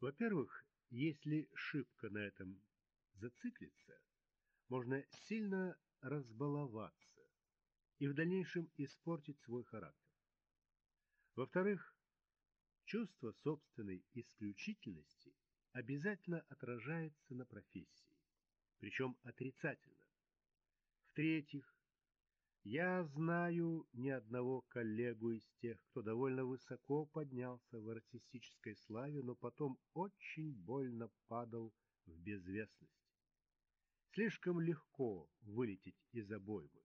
Во-первых, если шибко на этом зациклиться, можно сильно разбаловаться и в дальнейшем испортить свой характер. Во-вторых, чувство собственной исключительности обязательно отражается на профессии, причем отрицательно. В-третьих, я знаю ни одного коллегу из тех, кто довольно высоко поднялся в артистической славе, но потом очень больно падал в безвестность. Слишком легко вылететь из обоймы.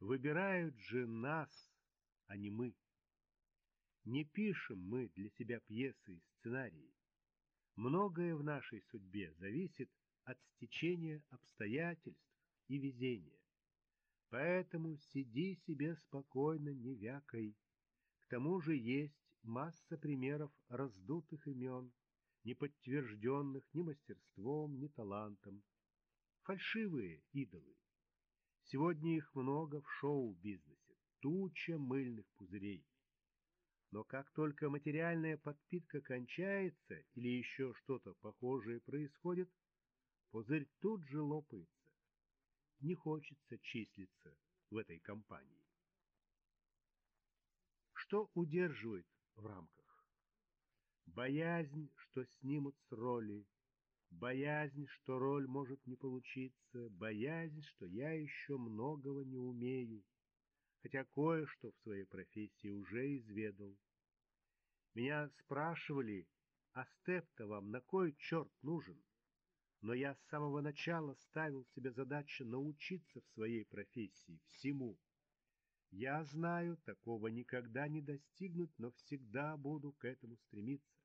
Выбирают же нас, а не мы. Не пишем мы для себя пьесы и сценарии. Многое в нашей судьбе зависит от стечения обстоятельств и везения. Поэтому сиди себе спокойно, не вякой. К тому же есть масса примеров раздутых имен, не подтвержденных ни мастерством, ни талантом. Фальшивые идолы. Сегодня их много в шоу-бизнесе, туча мыльных пузырей. Но как только материальная подпитка кончается или еще что-то похожее происходит, пузырь тут же лопается не хочется числиться в этой компании. Что удерживает в рамках? Боязнь, что снимут с роли, боязнь, что роль может не получиться, боязнь, что я еще многого не умею, хотя кое-что в своей профессии уже изведал. Меня спрашивали, а степ-то вам на кой черт нужен? Но я с самого начала ставил себе задачу научиться в своей профессии всему. Я знаю, такого никогда не достигнуть, но всегда буду к этому стремиться.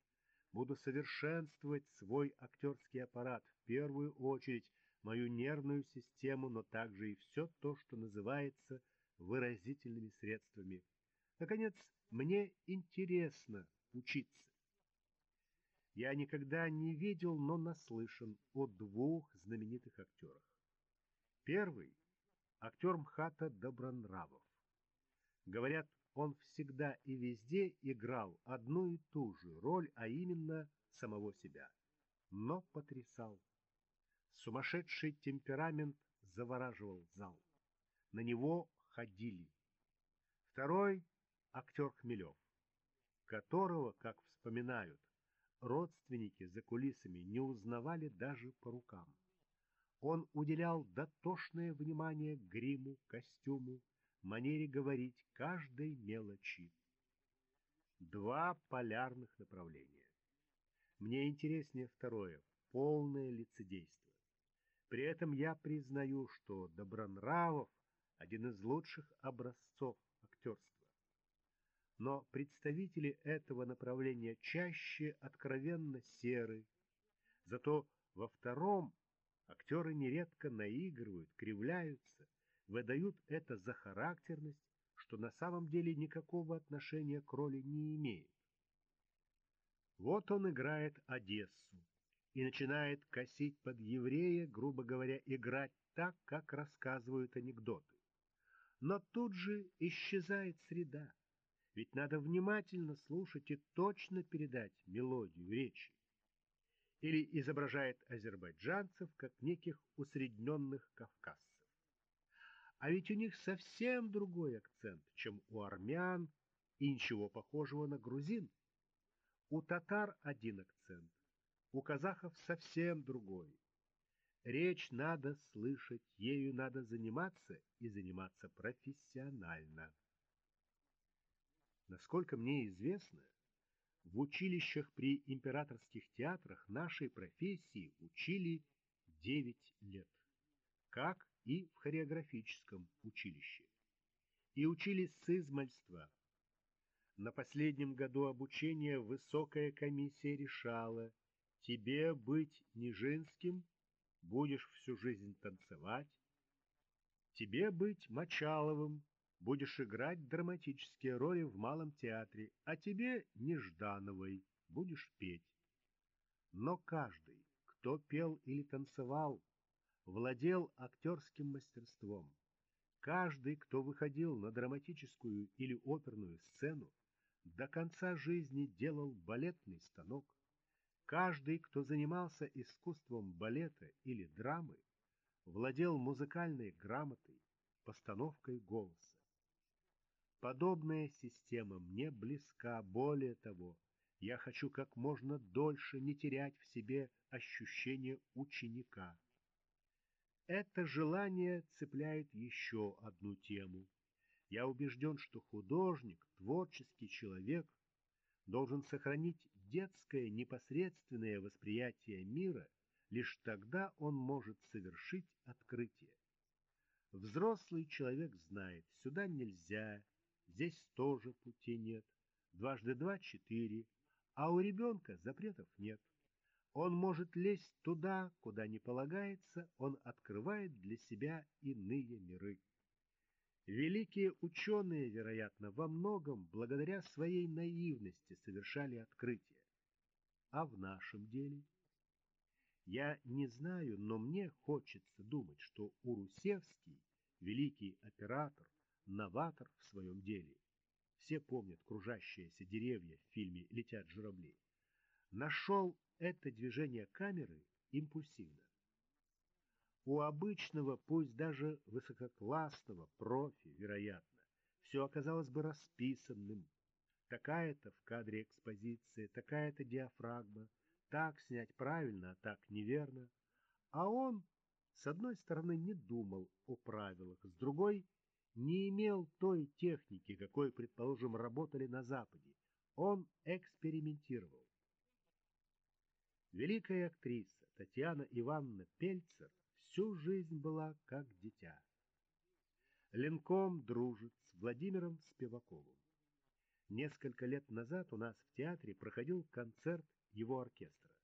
Буду совершенствовать свой актерский аппарат, в первую очередь мою нервную систему, но также и все то, что называется выразительными средствами. Наконец, мне интересно учиться. Я никогда не видел, но наслышан о двух знаменитых актерах. Первый — актер МХАТа Добронравов. Говорят, он всегда и везде играл одну и ту же роль, а именно самого себя. Но потрясал. Сумасшедший темперамент завораживал зал. На него ходили. Второй — актер Хмелев, которого, как вспоминают, родственники за кулисами не узнавали даже по рукам. Он уделял дотошное внимание гриму, костюму, манере говорить каждой мелочи. Два полярных направления. Мне интереснее второе — полное лицедейство. При этом я признаю, что Добронравов — один из лучших образцов актерства но представители этого направления чаще откровенно серы. Зато во втором актеры нередко наигрывают, кривляются, выдают это за характерность, что на самом деле никакого отношения к роли не имеет. Вот он играет Одессу и начинает косить под еврея, грубо говоря, играть так, как рассказывают анекдоты. Но тут же исчезает среда ведь надо внимательно слушать и точно передать мелодию речи. Или изображает азербайджанцев как неких усредненных кавказцев. А ведь у них совсем другой акцент, чем у армян и ничего похожего на грузин. У татар один акцент, у казахов совсем другой. Речь надо слышать, ею надо заниматься и заниматься профессионально. Насколько мне известно, в училищах при императорских театрах нашей профессии учили 9 лет, как и в хореографическом училище. И учили с измальства. На последнем году обучения высокая комиссия решала, тебе быть Нижинским, будешь всю жизнь танцевать, тебе быть Мочаловым, будешь играть драматические роли в малом театре, а тебе, Неждановой, будешь петь. Но каждый, кто пел или танцевал, владел актерским мастерством. Каждый, кто выходил на драматическую или оперную сцену, до конца жизни делал балетный станок, Каждый, кто занимался искусством балета или драмы, владел музыкальной грамотой, постановкой голоса. Подобная система мне близка, более того, я хочу как можно дольше не терять в себе ощущение ученика. Это желание цепляет еще одну тему. Я убежден, что художник, творческий человек должен сохранить детское непосредственное восприятие мира, лишь тогда он может совершить открытие. Взрослый человек знает, сюда нельзя, здесь тоже пути нет, дважды два — четыре, а у ребенка запретов нет. Он может лезть туда, куда не полагается, он открывает для себя иные миры. Великие ученые, вероятно, во многом благодаря своей наивности совершали открытия. А в нашем деле? Я не знаю, но мне хочется думать, что Урусевский, великий оператор, новатор в своем деле, все помнят кружащиеся деревья в фильме «Летят журавли», нашел это движение камеры импульсивно. У обычного, пусть даже высококлассного профи, вероятно, все оказалось бы расписанным. Такая-то в кадре экспозиция, такая-то диафрагма, так снять правильно, а так неверно. А он, с одной стороны, не думал о правилах, с другой — не имел той техники, какой, предположим, работали на Западе. Он экспериментировал. Великая актриса Татьяна Ивановна Пельцер всю жизнь была как дитя. Ленком дружит с Владимиром Спиваковым. Несколько лет назад у нас в театре проходил концерт его оркестра.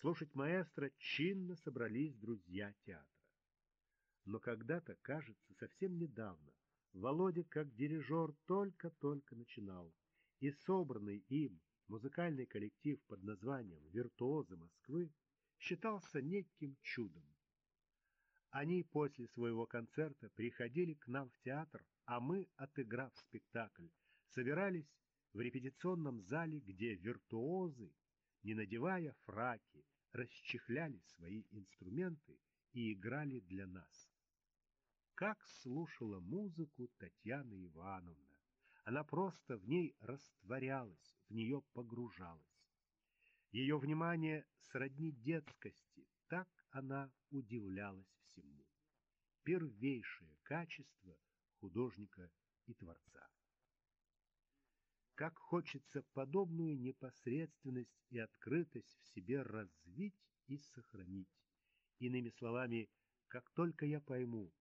Слушать маэстро чинно собрались друзья театра. Но когда-то, кажется, совсем недавно, Володя как дирижер только-только начинал, и собранный им музыкальный коллектив под названием «Виртуозы Москвы» считался неким чудом. Они после своего концерта приходили к нам в театр, а мы, отыграв спектакль, собирались в репетиционном зале, где виртуозы, не надевая фраки, расчехляли свои инструменты и играли для нас. Как слушала музыку Татьяна Ивановна! Она просто в ней растворялась, в нее погружалась. Ее внимание сродни детскости, так она удивлялась всему. Первейшее качество художника и творца. Как хочется подобную непосредственность и открытость в себе развить и сохранить. Иными словами, как только я пойму,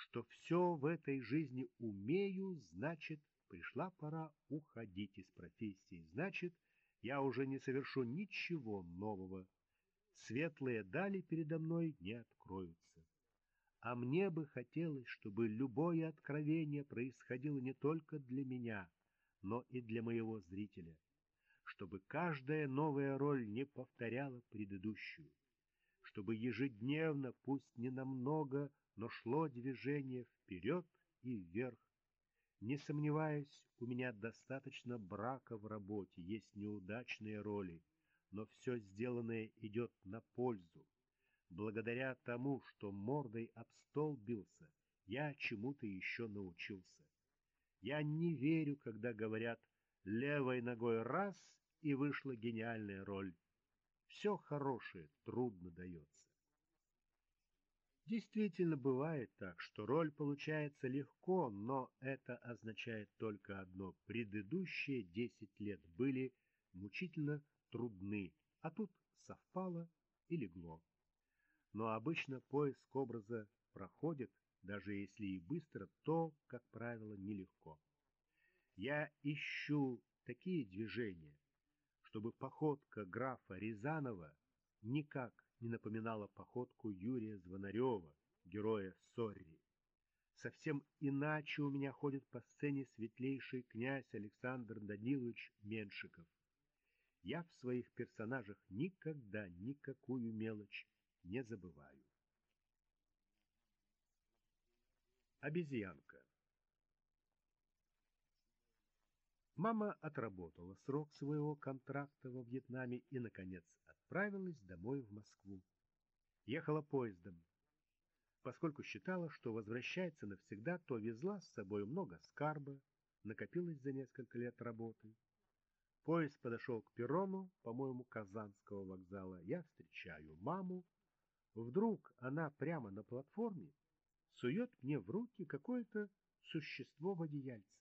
что все в этой жизни умею, значит, пришла пора уходить из профессии, значит, я уже не совершу ничего нового. Светлые дали передо мной не откроются. А мне бы хотелось, чтобы любое откровение происходило не только для меня, но и для моего зрителя, чтобы каждая новая роль не повторяла предыдущую, чтобы ежедневно, пусть не намного, но шло движение вперед и вверх. Не сомневаюсь, у меня достаточно брака в работе, есть неудачные роли, но все сделанное идет на пользу. Благодаря тому, что мордой об стол бился, я чему-то еще научился. Я не верю, когда говорят «левой ногой раз» и вышла гениальная роль. Все хорошее трудно дается. Действительно бывает так, что роль получается легко, но это означает только одно. Предыдущие десять лет были мучительно трудны, а тут совпало и легло. Но обычно поиск образа проходит, даже если и быстро, то, как правило, нелегко. Я ищу такие движения, чтобы походка графа Рязанова никак не напоминала походку Юрия Звонарева, героя Сорри. Совсем иначе у меня ходит по сцене светлейший князь Александр Данилович Меншиков. Я в своих персонажах никогда никакую мелочь не забываю. Обезьянка Мама отработала срок своего контракта во Вьетнаме и, наконец, отправилась домой в Москву. Ехала поездом. Поскольку считала, что возвращается навсегда, то везла с собой много скарба, накопилось за несколько лет работы. Поезд подошел к перрону, по-моему, Казанского вокзала. Я встречаю маму. Вдруг она прямо на платформе сует мне в руки какое-то существо в одеяльце.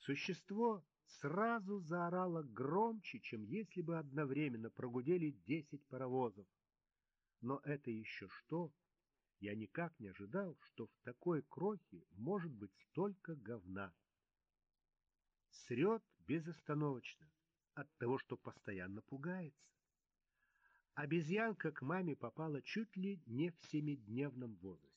Существо сразу заорало громче, чем если бы одновременно прогудели десять паровозов. Но это еще что? Я никак не ожидал, что в такой крохе может быть столько говна. Срет безостановочно от того, что постоянно пугается. Обезьянка к маме попала чуть ли не в семидневном возрасте.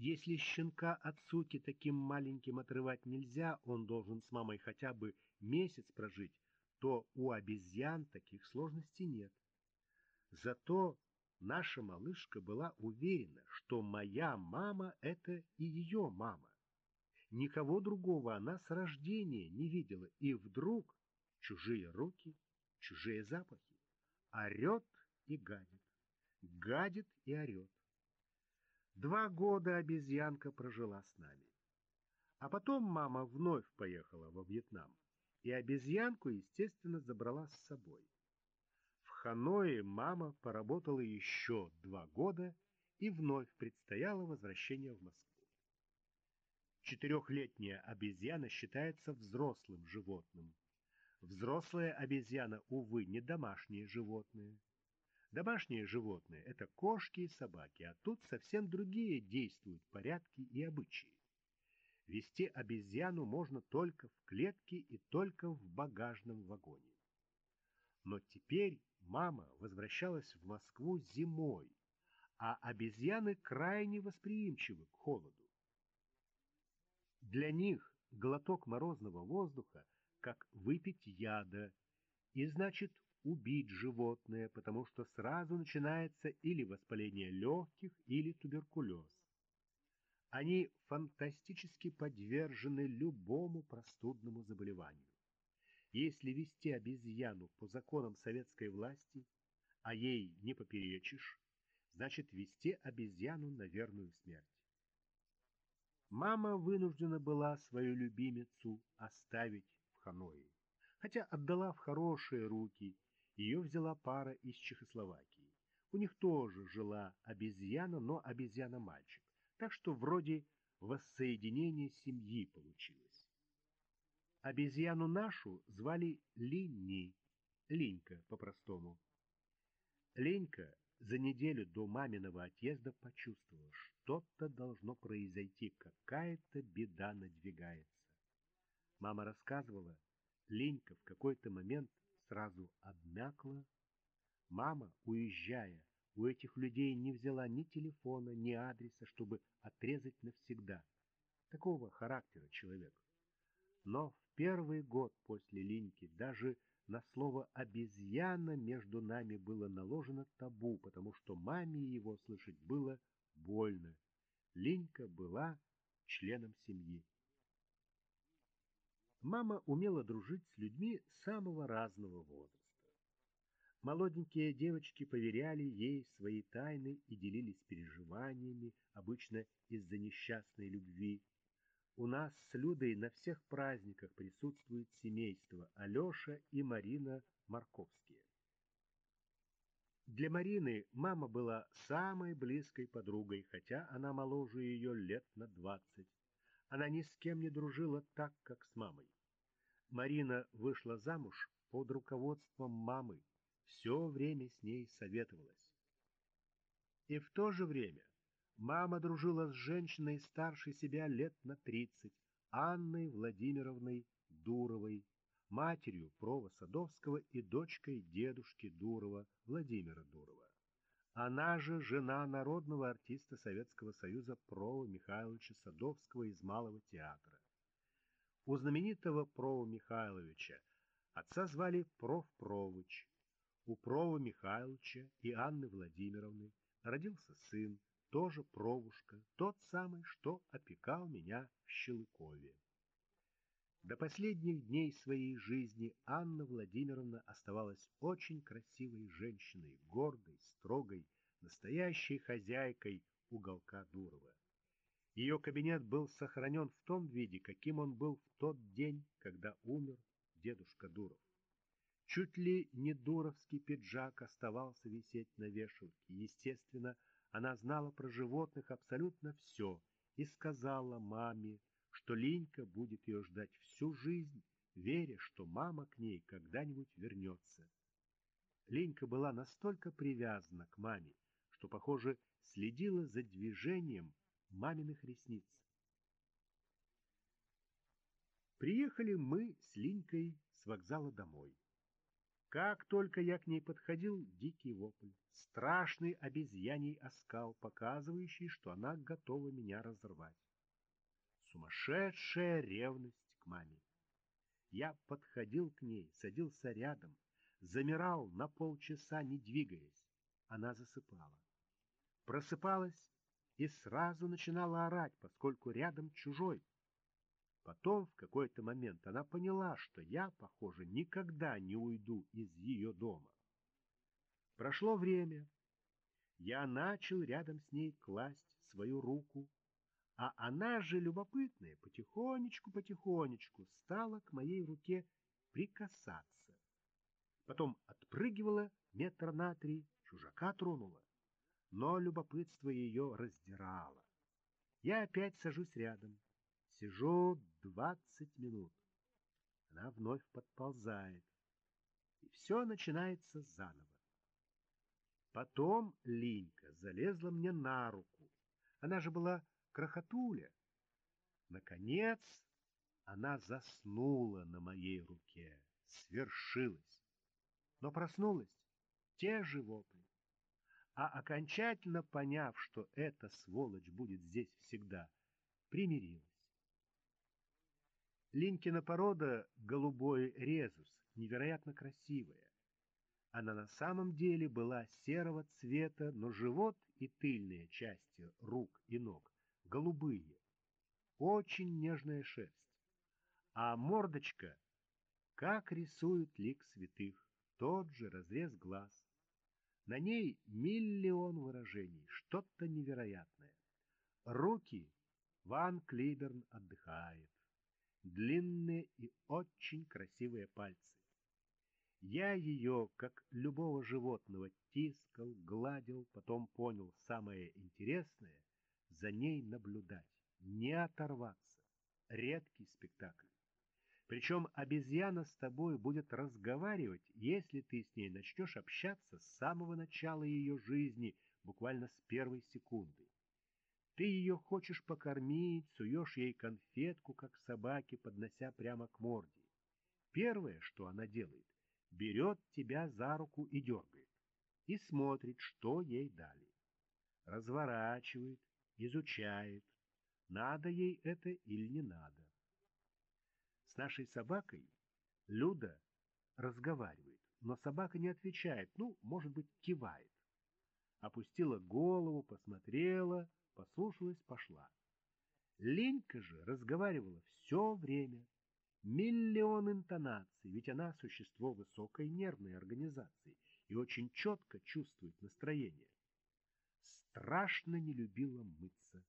Если щенка от суки таким маленьким отрывать нельзя, он должен с мамой хотя бы месяц прожить, то у обезьян таких сложностей нет. Зато наша малышка была уверена, что моя мама — это и ее мама. Никого другого она с рождения не видела, и вдруг чужие руки, чужие запахи. Орет и гадит, гадит и орет. Два года обезьянка прожила с нами. А потом мама вновь поехала во Вьетнам, и обезьянку, естественно, забрала с собой. В Ханое мама поработала еще два года, и вновь предстояло возвращение в Москву. Четырехлетняя обезьяна считается взрослым животным. Взрослая обезьяна, увы, не домашнее животное. Домашние животные — это кошки и собаки, а тут совсем другие действуют порядки и обычаи. Вести обезьяну можно только в клетке и только в багажном вагоне. Но теперь мама возвращалась в Москву зимой, а обезьяны крайне восприимчивы к холоду. Для них глоток морозного воздуха как выпить яда, и значит убить животное, потому что сразу начинается или воспаление легких, или туберкулез. Они фантастически подвержены любому простудному заболеванию. Если вести обезьяну по законам советской власти, а ей не поперечишь, значит вести обезьяну на верную смерть. Мама вынуждена была свою любимицу оставить в Ханое, хотя отдала в хорошие руки ее взяла пара из Чехословакии. У них тоже жила обезьяна, но обезьяна-мальчик. Так что вроде воссоединение семьи получилось. Обезьяну нашу звали Линни, Линька по-простому. Ленька за неделю до маминого отъезда почувствовала, что-то должно произойти, какая-то беда надвигается. Мама рассказывала, Ленька в какой-то момент сразу обмякла. Мама, уезжая, у этих людей не взяла ни телефона, ни адреса, чтобы отрезать навсегда. Такого характера человек. Но в первый год после Линьки даже на слово «обезьяна» между нами было наложено табу, потому что маме его слышать было больно. Линька была членом семьи. Мама умела дружить с людьми самого разного возраста. Молоденькие девочки поверяли ей свои тайны и делились переживаниями, обычно из-за несчастной любви. У нас с Людой на всех праздниках присутствует семейство Алеша и Марина Марковские. Для Марины мама была самой близкой подругой, хотя она моложе ее лет на двадцать. Она ни с кем не дружила так, как с мамой. Марина вышла замуж под руководством мамы, все время с ней советовалась. И в то же время мама дружила с женщиной старше себя лет на тридцать, Анной Владимировной Дуровой, матерью Прова Садовского и дочкой дедушки Дурова, Владимира Дурова. Она же жена народного артиста Советского Союза Прова Михайловича Садовского из Малого театра. У знаменитого Прова Михайловича отца звали Проф Провыч. У Прова Михайловича и Анны Владимировны родился сын, тоже Провушка, тот самый, что опекал меня в Щелыкове. До последних дней своей жизни Анна Владимировна оставалась очень красивой женщиной, гордой, строгой, настоящей хозяйкой уголка Дурова. Ее кабинет был сохранен в том виде, каким он был в тот день, когда умер дедушка Дуров. Чуть ли не дуровский пиджак оставался висеть на вешалке. Естественно, она знала про животных абсолютно все и сказала маме, что Линька будет ее ждать всю жизнь, веря, что мама к ней когда-нибудь вернется. Ленька была настолько привязана к маме, что, похоже, следила за движением маминых ресниц. Приехали мы с Линькой с вокзала домой. Как только я к ней подходил, дикий вопль, страшный обезьяний оскал, показывающий, что она готова меня разорвать. Сумасшедшая ревность к маме. Я подходил к ней, садился рядом, замирал на полчаса, не двигаясь. Она засыпала. Просыпалась и сразу начинала орать, поскольку рядом чужой. Потом в какой-то момент она поняла, что я, похоже, никогда не уйду из ее дома. Прошло время. Я начал рядом с ней класть свою руку, а она же, любопытная, потихонечку-потихонечку стала к моей руке прикасаться. Потом отпрыгивала метр на три, чужака тронула. Но любопытство ее раздирало. Я опять сажусь рядом. Сижу двадцать минут. Она вновь подползает. И все начинается заново. Потом Линька залезла мне на руку. Она же была крохотуля. Наконец она заснула на моей руке. Свершилось. Но проснулась те же вопли. А окончательно поняв, что эта сволочь будет здесь всегда, примирилась. Линкина порода — голубой резус, невероятно красивая. Она на самом деле была серого цвета, но живот и тыльные части рук и ног голубые. Очень нежная шерсть. А мордочка, как рисует лик святых, тот же разрез глаз. На ней миллион выражений, что-то невероятное. Руки Ван Клиберн отдыхает длинные и очень красивые пальцы. Я ее, как любого животного, тискал, гладил, потом понял самое интересное — за ней наблюдать, не оторваться. Редкий спектакль. Причем обезьяна с тобой будет разговаривать, если ты с ней начнешь общаться с самого начала ее жизни, буквально с первой секунды. Ты ее хочешь покормить, суешь ей конфетку, как собаке, поднося прямо к морде. Первое, что она делает, берет тебя за руку и дергает. И смотрит, что ей дали. Разворачивает, изучает, надо ей это или не надо. С нашей собакой Люда разговаривает, но собака не отвечает, ну, может быть, кивает. Опустила голову, посмотрела, послушалась, пошла. Ленька же разговаривала все время. Миллион интонаций, ведь она существо высокой нервной организации и очень четко чувствует настроение. Страшно не любила мыться.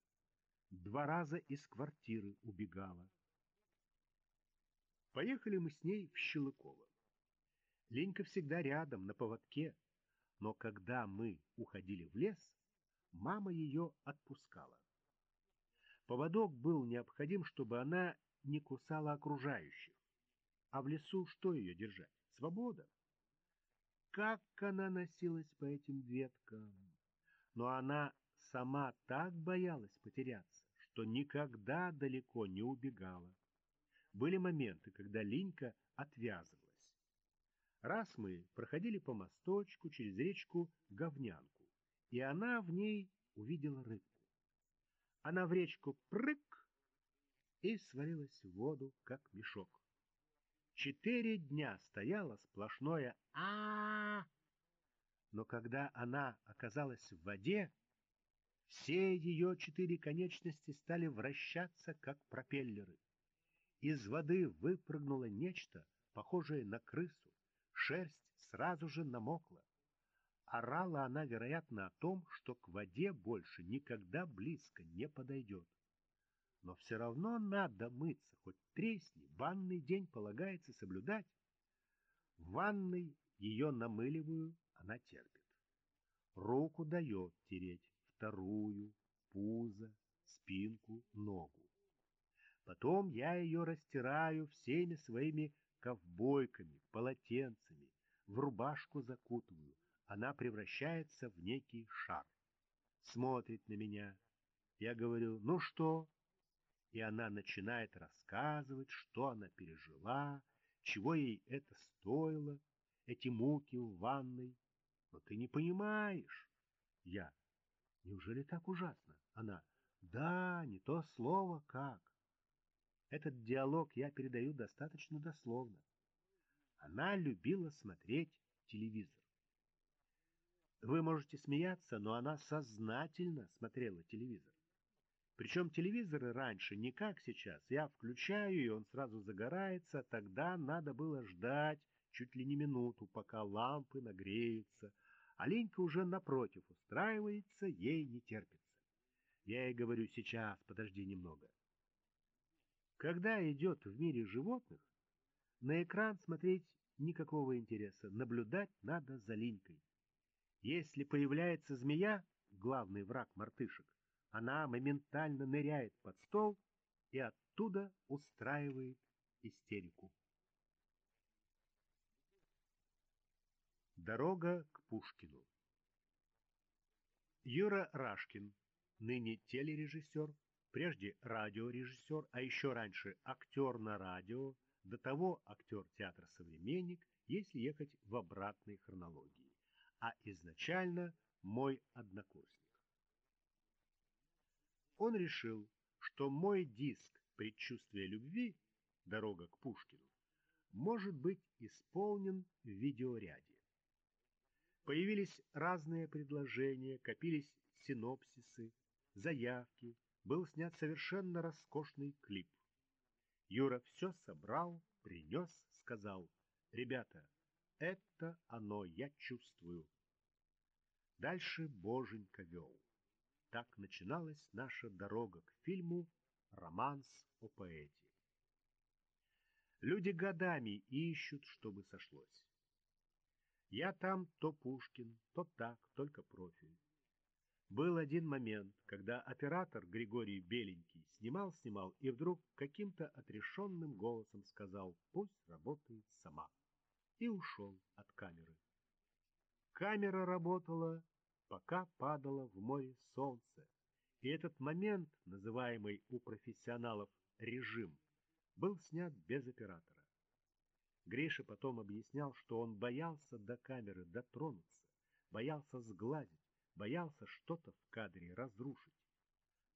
Два раза из квартиры убегала. Поехали мы с ней в Щелыково. Ленька всегда рядом, на поводке, но когда мы уходили в лес, мама ее отпускала. Поводок был необходим, чтобы она не кусала окружающих. А в лесу что ее держать? Свобода. Как она носилась по этим веткам! Но она сама так боялась потеряться, что никогда далеко не убегала. Были моменты, когда Линька отвязывалась. Раз мы проходили по мосточку через речку Говнянку и она в ней увидела рыбку. Она в речку прыг и свалилась в воду, как мешок. Четыре дня стояло сплошное а, -а, -а, Но когда она оказалась в воде, все ее четыре конечности стали вращаться, как пропеллеры. Из воды выпрыгнуло нечто, похожее на крысу. Шерсть сразу же намокла. Орала она, вероятно, о том, что к воде больше никогда близко не подойдет. Но все равно надо мыться, хоть тресни, банный день полагается соблюдать. В ванной ее намыливаю, она терпит. Руку дает тереть, вторую, пузо, спинку, ногу. Потом я ее растираю всеми своими ковбойками, полотенцами, в рубашку закутываю. Она превращается в некий шар. Смотрит на меня. Я говорю, ну что? И она начинает рассказывать, что она пережила, чего ей это стоило, эти муки в ванной. Но ты не понимаешь. Я. Неужели так ужасно? Она. Да, не то слово как. Этот диалог я передаю достаточно дословно. Она любила смотреть телевизор. Вы можете смеяться, но она сознательно смотрела телевизор. Причем телевизоры раньше не как сейчас. Я включаю, и он сразу загорается. Тогда надо было ждать чуть ли не минуту, пока лампы нагреются. А Ленька уже напротив устраивается, ей не терпится. Я ей говорю, сейчас, подожди немного. Когда идет в мире животных, на экран смотреть никакого интереса, наблюдать надо за линькой. Если появляется змея, главный враг мартышек, она моментально ныряет под стол и оттуда устраивает истерику. Дорога к Пушкину Юра Рашкин, ныне телережиссер, прежде радиорежиссер, а еще раньше актер на радио, до того актер театра «Современник», если ехать в обратной хронологии, а изначально мой однокурсник. Он решил, что мой диск «Предчувствие любви» «Дорога к Пушкину» может быть исполнен в видеоряде. Появились разные предложения, копились синопсисы, заявки, был снят совершенно роскошный клип. Юра все собрал, принес, сказал, «Ребята, это оно, я чувствую». Дальше Боженька вел. Так начиналась наша дорога к фильму «Романс о поэте». Люди годами ищут, чтобы сошлось. Я там то Пушкин, то так, только профиль. Был один момент, когда оператор Григорий Беленький снимал-снимал и вдруг каким-то отрешенным голосом сказал «пусть работает сама» и ушел от камеры. Камера работала, пока падало в море солнце, и этот момент, называемый у профессионалов «режим», был снят без оператора. Гриша потом объяснял, что он боялся до камеры дотронуться, боялся сгладить, боялся что-то в кадре разрушить.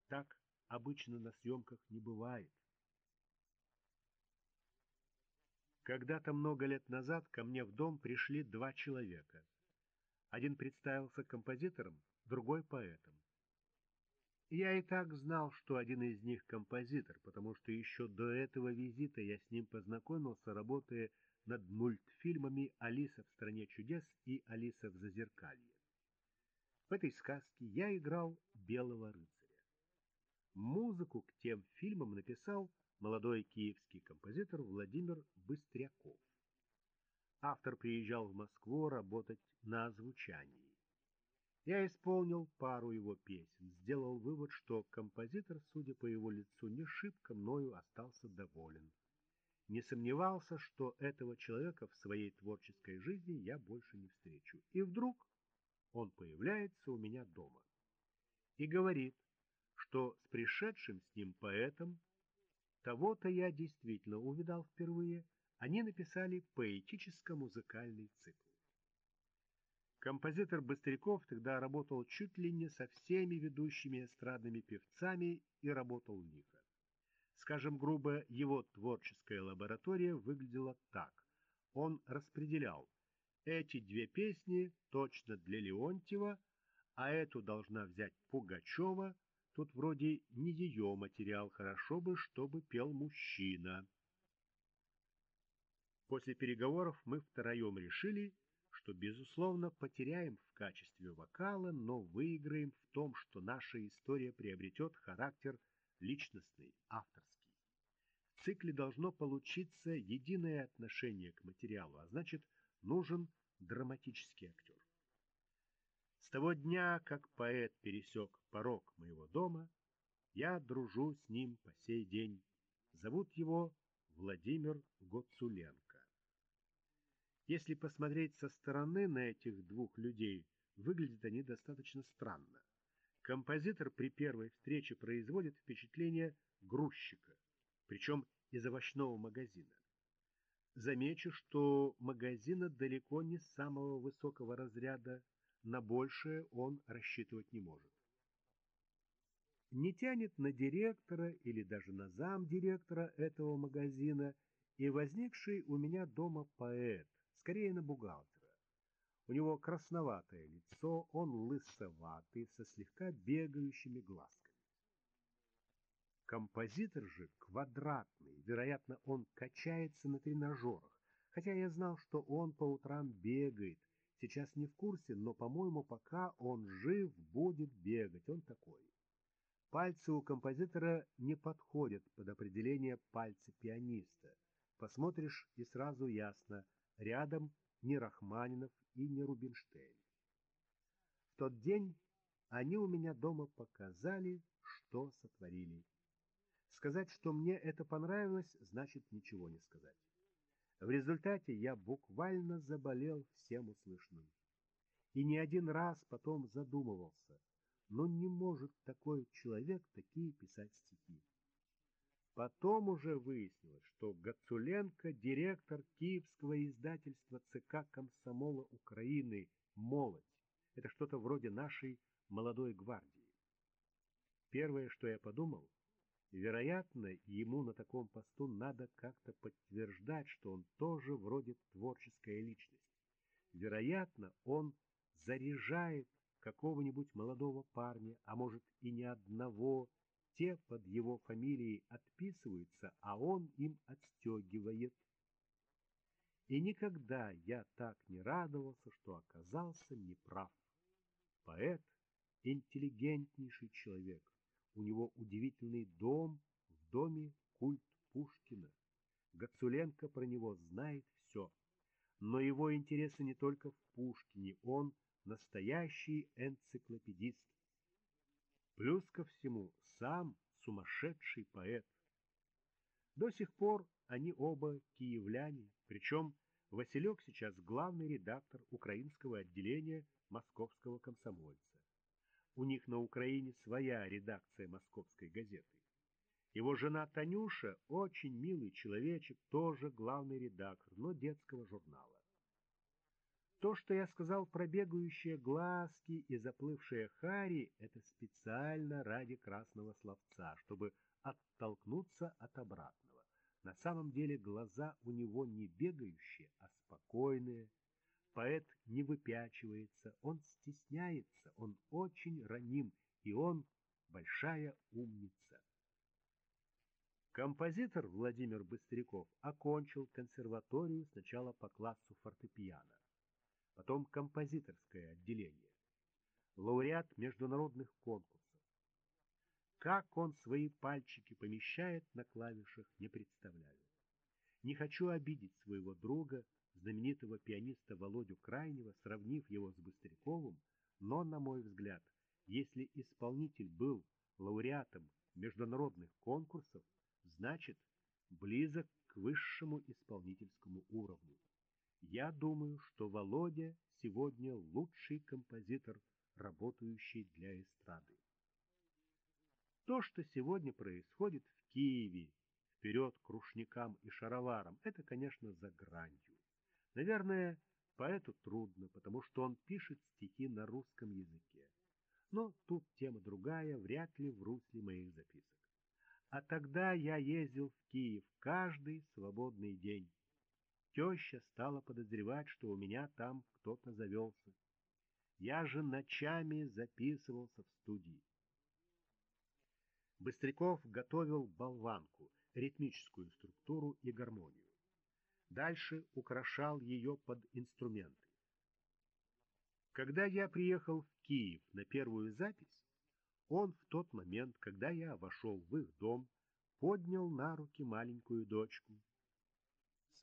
Так обычно на съемках не бывает. Когда-то много лет назад ко мне в дом пришли два человека. Один представился композитором, другой поэтом. Я и так знал, что один из них композитор, потому что еще до этого визита я с ним познакомился, работая над мультфильмами «Алиса в стране чудес» и «Алиса в зазеркалье». В этой сказке я играл белого рыцаря. Музыку к тем фильмам написал молодой киевский композитор Владимир Быстряков. Автор приезжал в Москву работать на озвучании. Я исполнил пару его песен, сделал вывод, что композитор, судя по его лицу, не шибко мною остался доволен. Не сомневался, что этого человека в своей творческой жизни я больше не встречу. И вдруг он появляется у меня дома и говорит, что с пришедшим с ним поэтом того-то я действительно увидал впервые, они написали поэтическо-музыкальный цикл. Композитор Быстряков тогда работал чуть ли не со всеми ведущими эстрадными певцами и работал лихо. Скажем грубо, его творческая лаборатория выглядела так. Он распределял эти две песни точно для Леонтьева, а эту должна взять Пугачева, тут вроде не ее материал, хорошо бы, чтобы пел мужчина. После переговоров мы втроем решили, что, безусловно, потеряем в качестве вокала, но выиграем в том, что наша история приобретет характер личностный, авторский. В цикле должно получиться единое отношение к материалу, а значит, нужен драматический актер. С того дня, как поэт пересек порог моего дома, я дружу с ним по сей день. Зовут его Владимир Гоцуленко. Если посмотреть со стороны на этих двух людей, выглядят они достаточно странно. Композитор при первой встрече производит впечатление грузчика, причем из овощного магазина. Замечу, что магазина далеко не самого высокого разряда, на большее он рассчитывать не может. Не тянет на директора или даже на замдиректора этого магазина и возникший у меня дома поэт, скорее на бухгалтера. У него красноватое лицо, он лысоватый, со слегка бегающими глазками. Композитор же квадратный, вероятно, он качается на тренажерах, хотя я знал, что он по утрам бегает, сейчас не в курсе, но, по-моему, пока он жив, будет бегать, он такой. Пальцы у композитора не подходят под определение пальцы пианиста. Посмотришь, и сразу ясно, Рядом ни Рахманинов и ни Рубинштейн. В тот день они у меня дома показали, что сотворили. Сказать, что мне это понравилось, значит ничего не сказать. В результате я буквально заболел всем услышанным. И не один раз потом задумывался, но не может такой человек такие писать стихи. Потом уже выяснилось, что Гацуленко – директор киевского издательства ЦК комсомола Украины «Молодь». Это что-то вроде нашей молодой гвардии. Первое, что я подумал, вероятно, ему на таком посту надо как-то подтверждать, что он тоже вроде творческая личность. Вероятно, он заряжает какого-нибудь молодого парня, а может и не одного, те под его фамилией отписываются, а он им отстегивает. И никогда я так не радовался, что оказался неправ. Поэт — интеллигентнейший человек. У него удивительный дом, в доме культ Пушкина. Гацуленко про него знает все. Но его интересы не только в Пушкине, он настоящий энциклопедист. Плюс ко всему, сам сумасшедший поэт. До сих пор они оба киевляне, причем Василек сейчас главный редактор украинского отделения московского комсомольца. У них на Украине своя редакция московской газеты. Его жена Танюша, очень милый человечек, тоже главный редактор, но детского журнала. То, что я сказал про бегающие глазки и заплывшие хари, это специально ради красного словца, чтобы оттолкнуться от обратного. На самом деле глаза у него не бегающие, а спокойные. Поэт не выпячивается, он стесняется, он очень раним, и он большая умница. Композитор Владимир Быстряков окончил консерваторию сначала по классу фортепиано потом композиторское отделение, лауреат международных конкурсов. Как он свои пальчики помещает на клавишах, не представляю. Не хочу обидеть своего друга, знаменитого пианиста Володю Крайнего, сравнив его с Быстряковым, но, на мой взгляд, если исполнитель был лауреатом международных конкурсов, значит, близок к высшему исполнительскому уровню. Я думаю, что Володя сегодня лучший композитор, работающий для эстрады. То, что сегодня происходит в Киеве, вперед к рушникам и шароварам, это, конечно, за гранью. Наверное, поэту трудно, потому что он пишет стихи на русском языке. Но тут тема другая, вряд ли в русле моих записок. А тогда я ездил в Киев каждый свободный день. Теща стала подозревать, что у меня там кто-то завелся. Я же ночами записывался в студии. Быстряков готовил болванку, ритмическую структуру и гармонию. Дальше украшал ее под инструменты. Когда я приехал в Киев на первую запись, он в тот момент, когда я вошел в их дом, поднял на руки маленькую дочку.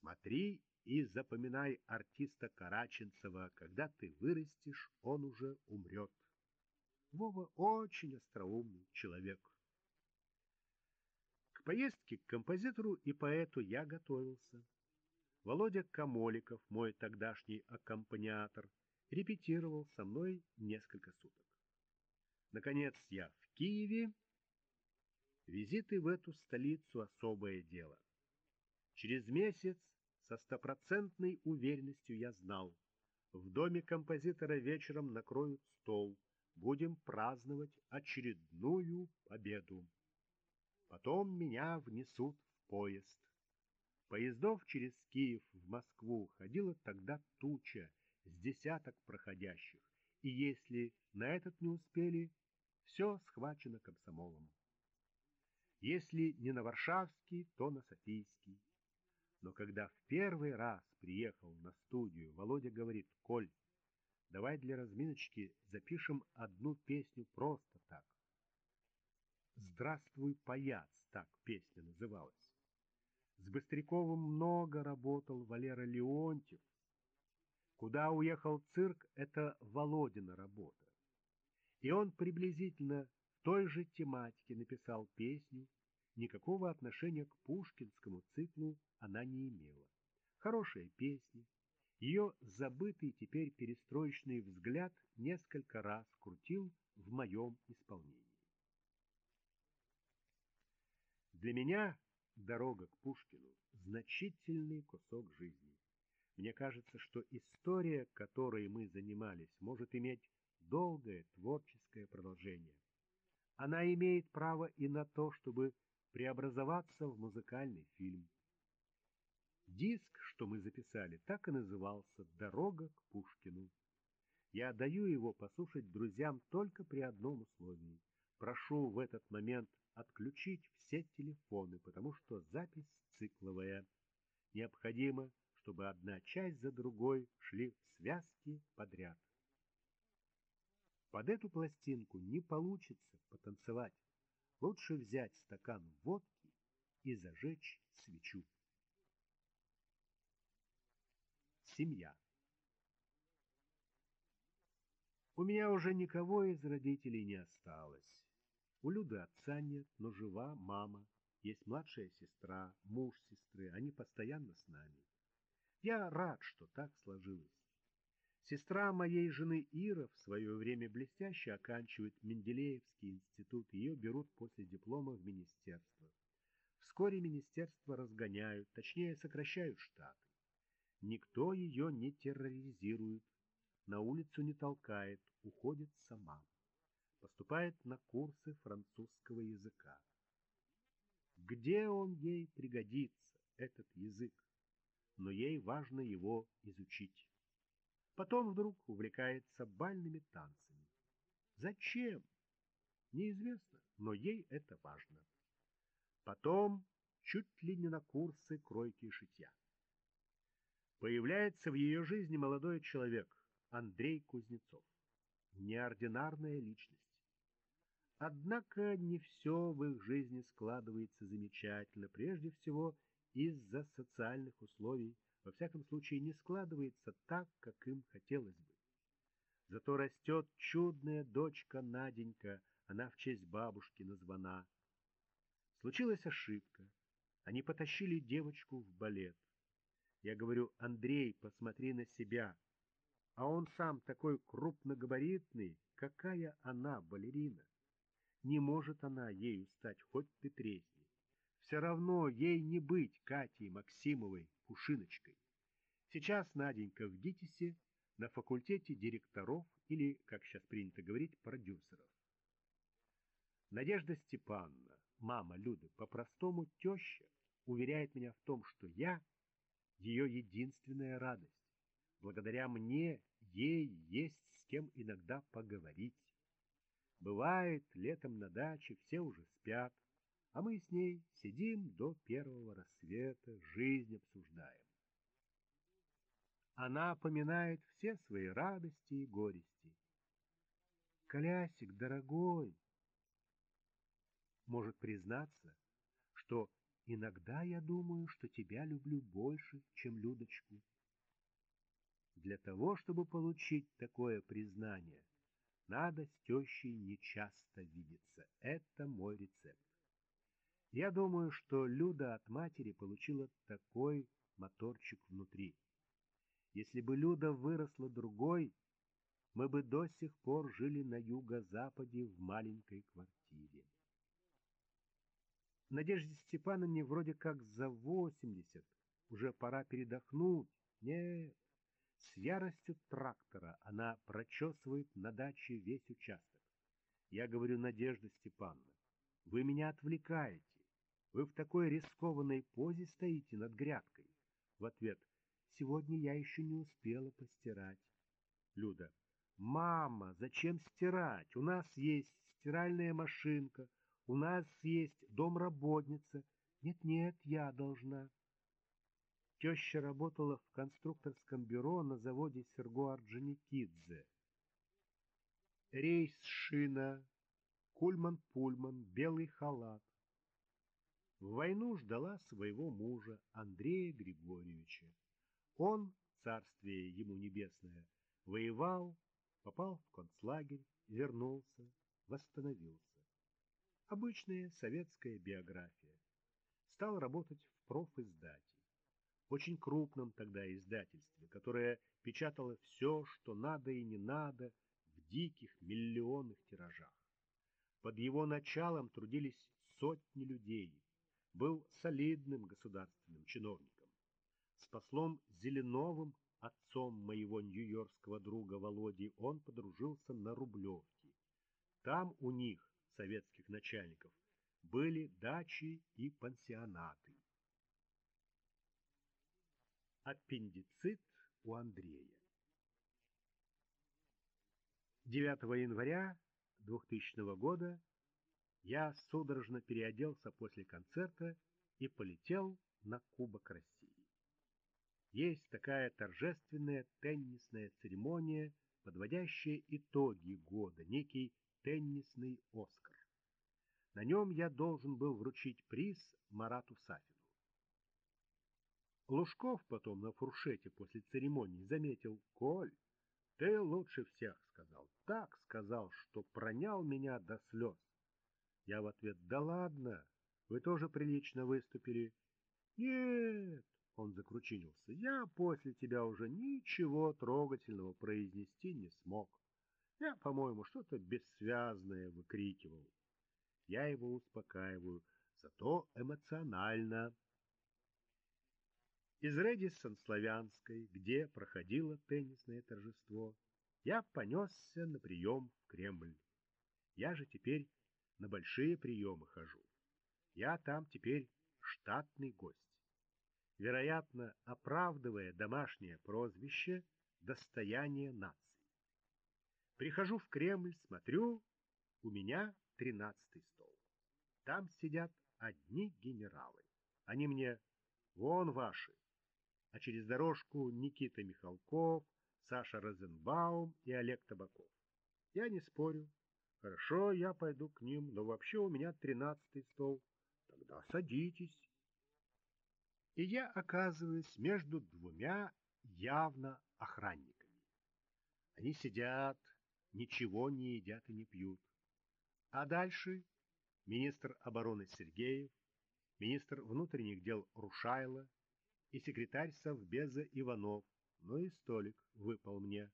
Смотри и запоминай артиста Караченцева, когда ты вырастешь, он уже умрет. Вова очень остроумный человек. К поездке к композитору и поэту я готовился. Володя Камоликов, мой тогдашний аккомпаниатор, репетировал со мной несколько суток. Наконец я в Киеве. Визиты в эту столицу — особое дело. Через месяц со стопроцентной уверенностью я знал, в доме композитора вечером накроют стол, будем праздновать очередную победу. Потом меня внесут в поезд. Поездов через Киев в Москву ходила тогда туча с десяток проходящих, и если на этот не успели, все схвачено комсомолом. Если не на Варшавский, то на Софийский. Но когда в первый раз приехал на студию, Володя говорит, «Коль, давай для разминочки запишем одну песню просто так». «Здравствуй, паяц» так песня называлась. С Быстряковым много работал Валера Леонтьев. Куда уехал цирк, это Володина работа. И он приблизительно той же тематике написал песню, никакого отношения к пушкинскому циклу она не имела. Хорошая песня, ее забытый теперь перестроечный взгляд несколько раз крутил в моем исполнении. Для меня дорога к Пушкину — значительный кусок жизни. Мне кажется, что история, которой мы занимались, может иметь долгое творческое продолжение. Она имеет право и на то, чтобы преобразоваться в музыкальный фильм. Диск, что мы записали, так и назывался «Дорога к Пушкину». Я даю его послушать друзьям только при одном условии. Прошу в этот момент отключить все телефоны, потому что запись цикловая. Необходимо, чтобы одна часть за другой шли в связки подряд. Под эту пластинку не получится потанцевать. Лучше взять стакан водки и зажечь свечу. Семья. У меня уже никого из родителей не осталось. У Люды отца нет, но жива мама. Есть младшая сестра, муж сестры. Они постоянно с нами. Я рад, что так сложилось. Сестра моей жены Ира в свое время блестяще оканчивает Менделеевский институт. Ее берут после диплома в министерство. Вскоре министерство разгоняют, точнее сокращают штаты. Никто ее не терроризирует, на улицу не толкает, уходит сама. Поступает на курсы французского языка. Где он ей пригодится, этот язык? Но ей важно его изучить. Потом вдруг увлекается бальными танцами. Зачем? Неизвестно, но ей это важно. Потом чуть ли не на курсы кройки и шитья. Появляется в ее жизни молодой человек, Андрей Кузнецов. Неординарная личность. Однако не все в их жизни складывается замечательно, прежде всего из-за социальных условий, во всяком случае не складывается так, как им хотелось бы. Зато растет чудная дочка Наденька, она в честь бабушки названа. Случилась ошибка. Они потащили девочку в балет. Я говорю, Андрей, посмотри на себя. А он сам такой крупногабаритный, какая она балерина. Не может она ею стать, хоть ты тресни. Все равно ей не быть Катей Максимовой Пушиночкой. Сейчас Наденька в ГИТИСе на факультете директоров или, как сейчас принято говорить, продюсеров. Надежда Степановна, мама Люды, по-простому теща, уверяет меня в том, что я ее единственная радость. Благодаря мне ей есть с кем иногда поговорить. Бывает, летом на даче все уже спят, а мы с ней сидим до первого рассвета, жизнь обсуждаем. Она поминает все свои радости и горести. Колясик, дорогой, может признаться, что иногда я думаю, что тебя люблю больше, чем Людочку. Для того, чтобы получить такое признание, надо с тещей нечасто видеться. Это мой рецепт. Я думаю, что Люда от матери получила такой моторчик внутри. Если бы Люда выросла другой, мы бы до сих пор жили на юго-западе в маленькой квартире. Надежде Степановне вроде как за восемьдесят, уже пора передохнуть. Нет, с яростью трактора она прочесывает на даче весь участок. Я говорю, Надежда Степановна, вы меня отвлекаете. Вы в такой рискованной позе стоите над грядкой. В ответ, сегодня я еще не успела постирать. Люда, мама, зачем стирать? У нас есть стиральная машинка, у нас есть домработница. Нет-нет, я должна. Теща работала в конструкторском бюро на заводе Серго Орджоникидзе. Рейс шина, кульман-пульман, белый халат. В войну ждала своего мужа Андрея Григорьевича. Он, царствие ему небесное, воевал, попал в концлагерь, вернулся, восстановился. Обычная советская биография. Стал работать в профиздате очень крупном тогда издательстве, которое печатало все, что надо и не надо, в диких миллионных тиражах. Под его началом трудились сотни людей. Был солидным государственным чиновником. С послом Зеленовым, отцом моего нью-йоркского друга Володи, он подружился на Рублевке. Там у них, советских начальников, были дачи и пансионаты. Аппендицит у Андрея. 9 января 2000 года я судорожно переоделся после концерта и полетел на Кубок России. Есть такая торжественная теннисная церемония, подводящая итоги года, некий теннисный Оскар. На нем я должен был вручить приз Марату Сафину. Лужков потом на фуршете после церемонии заметил, «Коль, ты лучше всех сказал, так сказал, что пронял меня до слез». Я в ответ, «Да ладно, вы тоже прилично выступили». «Нет», — он закручинился, «я после тебя уже ничего трогательного произнести не смог. Я, по-моему, что-то бессвязное выкрикивал». Я его успокаиваю, зато эмоционально из Редисон Славянской, где проходило теннисное торжество, я понесся на прием в Кремль. Я же теперь на большие приемы хожу. Я там теперь штатный гость. Вероятно, оправдывая домашнее прозвище «Достояние нации». Прихожу в Кремль, смотрю, у меня тринадцатый стол. Там сидят одни генералы. Они мне, вон ваши, а через дорожку Никита Михалков, Саша Розенбаум и Олег Табаков. Я не спорю. Хорошо, я пойду к ним, но вообще у меня тринадцатый стол. Тогда садитесь. И я оказываюсь между двумя явно охранниками. Они сидят, ничего не едят и не пьют. А дальше министр обороны Сергеев, министр внутренних дел Рушайло, и секретарь совбеза Иванов, но и столик выпал мне.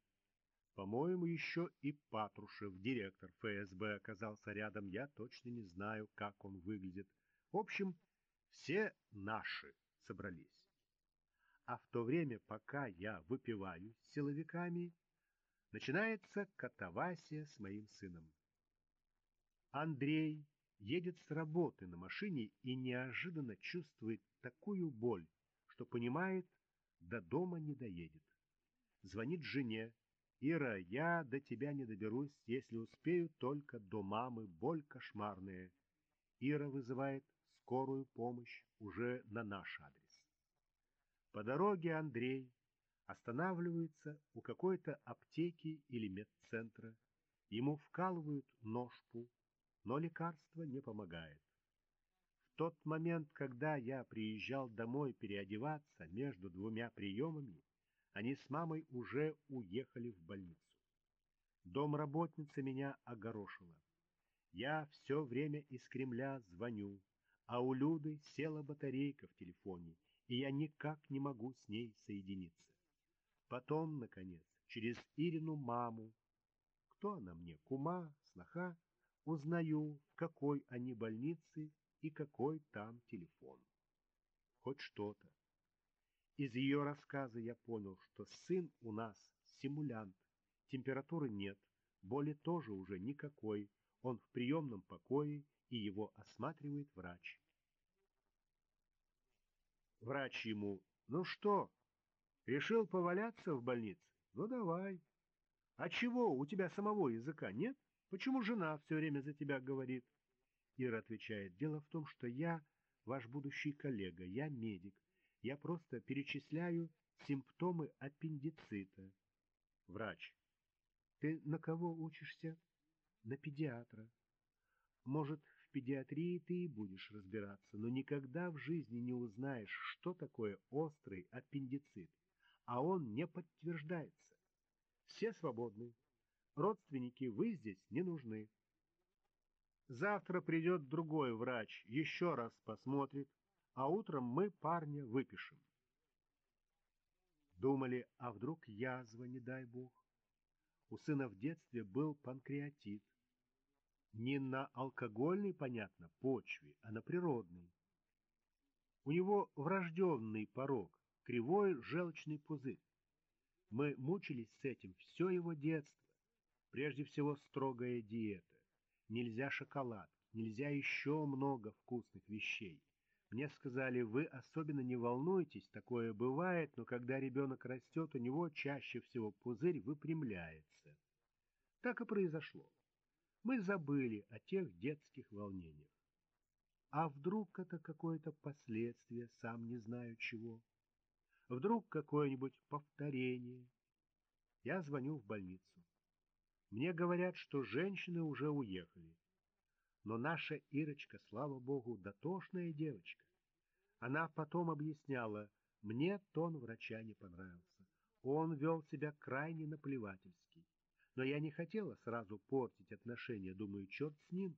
По-моему, еще и Патрушев, директор ФСБ, оказался рядом. Я точно не знаю, как он выглядит. В общем, все наши собрались. А в то время, пока я выпиваю с силовиками, начинается катавасия с моим сыном. Андрей едет с работы на машине и неожиданно чувствует такую боль, что понимает, до дома не доедет. Звонит жене, Ира, я до тебя не доберусь, если успею только до мамы, боль кошмарная. Ира вызывает скорую помощь уже на наш адрес. По дороге Андрей останавливается у какой-то аптеки или медцентра. Ему вкалывают ножпу, но лекарство не помогает. В тот момент, когда я приезжал домой переодеваться между двумя приемами, они с мамой уже уехали в больницу. Домработница меня огорошила. Я все время из Кремля звоню, а у Люды села батарейка в телефоне, и я никак не могу с ней соединиться. Потом, наконец, через Ирину маму, кто она мне, кума, сноха, узнаю, в какой они больнице и какой там телефон. Хоть что-то. Из ее рассказа я понял, что сын у нас симулянт, температуры нет, боли тоже уже никакой, он в приемном покое, и его осматривает врач. Врач ему, ну что, решил поваляться в больнице? Ну давай. А чего, у тебя самого языка нет? Почему жена все время за тебя говорит? Ира отвечает, дело в том, что я ваш будущий коллега, я медик. Я просто перечисляю симптомы аппендицита. Врач. Ты на кого учишься? На педиатра. Может, в педиатрии ты и будешь разбираться, но никогда в жизни не узнаешь, что такое острый аппендицит, а он не подтверждается. Все свободны. Родственники, вы здесь не нужны. Завтра придет другой врач, еще раз посмотрит, а утром мы парня выпишем. Думали, а вдруг язва, не дай бог. У сына в детстве был панкреатит. Не на алкогольной, понятно, почве, а на природной. У него врожденный порог, кривой желчный пузырь. Мы мучились с этим все его детство. Прежде всего строгая диета. Нельзя шоколад, нельзя еще много вкусных вещей. Мне сказали, вы особенно не волнуйтесь, такое бывает, но когда ребенок растет, у него чаще всего пузырь выпрямляется. Так и произошло. Мы забыли о тех детских волнениях. А вдруг это какое-то последствие, сам не знаю чего? Вдруг какое-нибудь повторение? Я звоню в больницу. Мне говорят, что женщины уже уехали. Но наша Ирочка, слава богу, дотошная девочка. Она потом объясняла, мне тон врача не понравился. Он вел себя крайне наплевательски. Но я не хотела сразу портить отношения, думаю, черт с ним.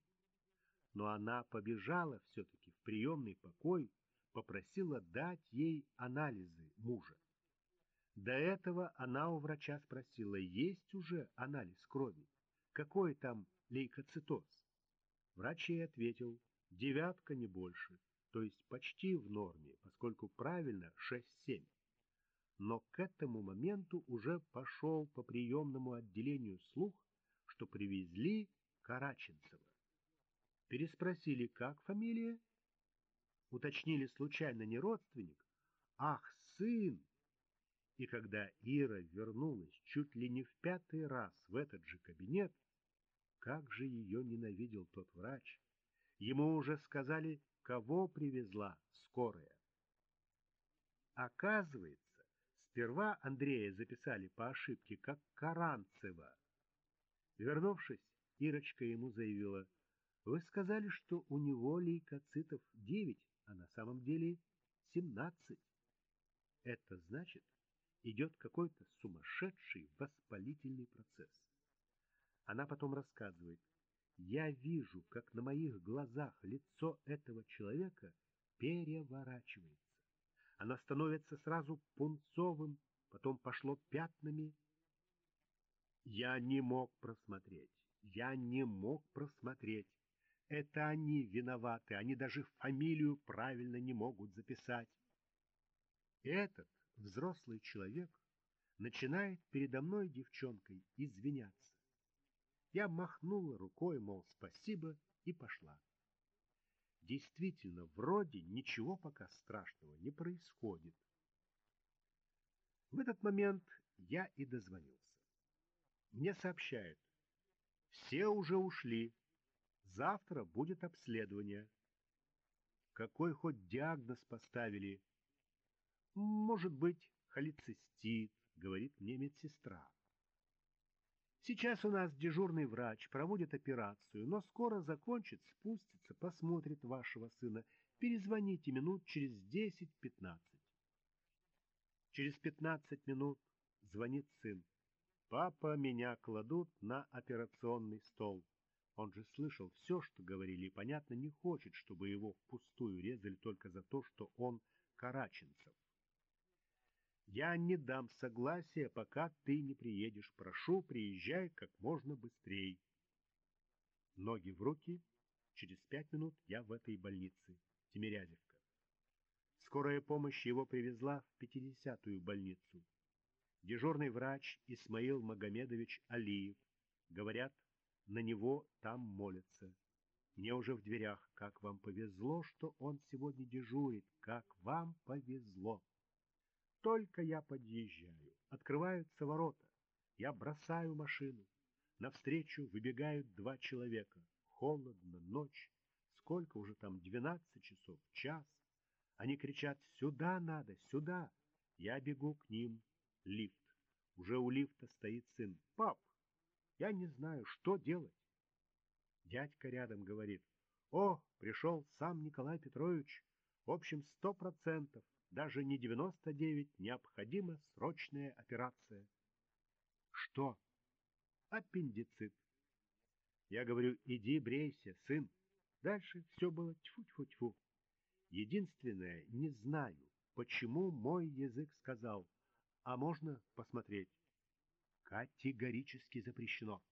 Но она побежала все-таки в приемный покой, попросила дать ей анализы мужа. До этого она у врача спросила, есть уже анализ крови, какой там лейкоцитоз. Врач ей ответил, девятка не больше, то есть почти в норме, поскольку правильно 6-7. Но к этому моменту уже пошел по приемному отделению слух, что привезли Караченцева. Переспросили, как фамилия? Уточнили случайно не родственник? Ах, сын! И когда Ира вернулась чуть ли не в пятый раз в этот же кабинет, как же ее ненавидел тот врач! Ему уже сказали, кого привезла скорая. Оказывается, сперва Андрея записали по ошибке как Каранцева. Вернувшись, Ирочка ему заявила, «Вы сказали, что у него лейкоцитов 9, а на самом деле 17. Это значит, идет какой-то сумасшедший воспалительный процесс. Она потом рассказывает. Я вижу, как на моих глазах лицо этого человека переворачивается. Оно становится сразу пунцовым, потом пошло пятнами. Я не мог просмотреть. Я не мог просмотреть. Это они виноваты, они даже фамилию правильно не могут записать. Этот взрослый человек начинает передо мной девчонкой извиняться. Я махнула рукой, мол, спасибо, и пошла. Действительно, вроде ничего пока страшного не происходит. В этот момент я и дозвонился. Мне сообщают, все уже ушли, завтра будет обследование. Какой хоть диагноз поставили? Может быть, холецистит, говорит мне медсестра. Сейчас у нас дежурный врач проводит операцию, но скоро закончит, спустится, посмотрит вашего сына. Перезвоните минут через 10-15. Через 15 минут звонит сын. Папа, меня кладут на операционный стол. Он же слышал все, что говорили, и, понятно, не хочет, чтобы его впустую резали только за то, что он Караченцев. Я не дам согласия, пока ты не приедешь. Прошу, приезжай как можно быстрее. Ноги в руки. Через пять минут я в этой больнице. Тимирязевка. Скорая помощь его привезла в 50-ю больницу. Дежурный врач Исмаил Магомедович Алиев. Говорят, на него там молятся. Мне уже в дверях. Как вам повезло, что он сегодня дежурит. Как вам повезло. Только я подъезжаю, открываются ворота. Я бросаю машину. Навстречу выбегают два человека. Холодно, ночь. Сколько уже там? Двенадцать часов, час. Они кричат «Сюда надо, сюда!» Я бегу к ним. Лифт. Уже у лифта стоит сын. «Пап, я не знаю, что делать». Дядька рядом говорит. «О, пришел сам Николай Петрович. В общем, сто процентов даже не 99, необходима срочная операция. Что? Аппендицит. Я говорю, иди брейся, сын. Дальше все было тьфу-тьфу-тьфу. Единственное, не знаю, почему мой язык сказал, а можно посмотреть? Категорически запрещено.